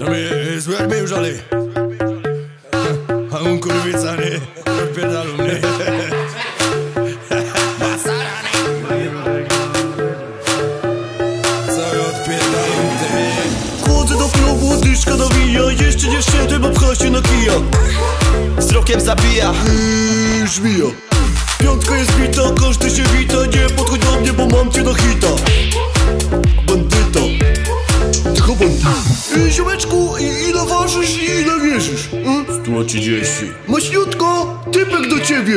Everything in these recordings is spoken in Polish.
To mi złe już ale A un kurwica nie Odpierdalu mnie. Chodzę do klubu, dyszka nawija Jeszcze nie wszedłem, a pcha się na kija Wzrokiem zabija. Yy, żmija Piątka jest bita, każdy się wita. Nie podchodź do mnie, bo mam cię na hita ile ważysz i ile wierzysz? Yy? 130 Maśniutko, typek do ciebie.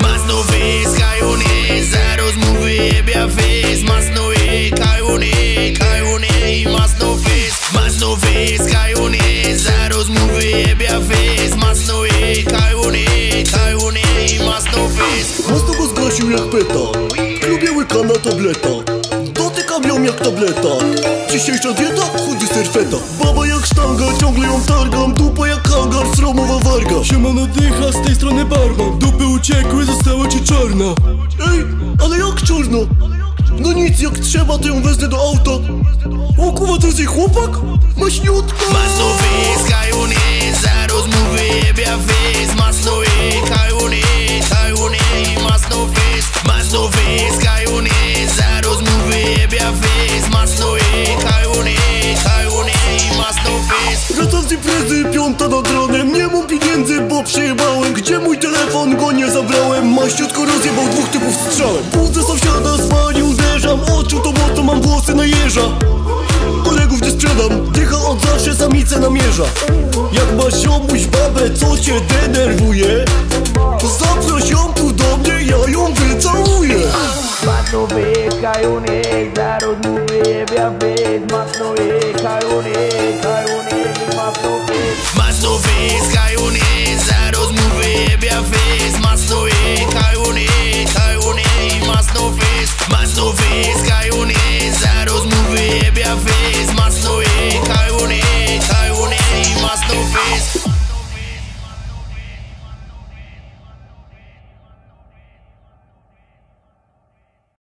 Masno face, kajony Zaraz mu wyjebia face Masno e, kajony, kajony Masno face, masno face Kajony, zaraz mu wyjebia face Masno e, kajony, kajony Masno face Mocno go zgasił jak peta Lubię łyka na tableta Ją jak tableta. Dzisiejsza dieta? Chudy serfeta. Baba jak sztanga, ciągle ją targam. Dupa jak hangar, sromowa warga. Siemano dycha, z tej strony barman Dupy uciekły, została ci czarna. Ej, ale jak czarna? No nic, jak trzeba to ją wezmę do auta. O kurwa, to jest jej chłopak? Maśniutko Masno piąta nad ranem Nie mam pieniędzy, bo przejebałem. Gdzie mój telefon, go nie zabrałem. Maściutko rozjebał dwóch typów strzałem. Budzę sąsiada, spanie uderzam. Oczu to mocno, mam włosy na jeża. Kolegów nie sprzedam. Dycha od zawsze samice namierza Jak masz siomuś babę, co cię denerwuje? Zaproś ją tu do mnie, ja ją wycałuję. Mano vez caiu nele, zero no bebê a vez Mano e caiu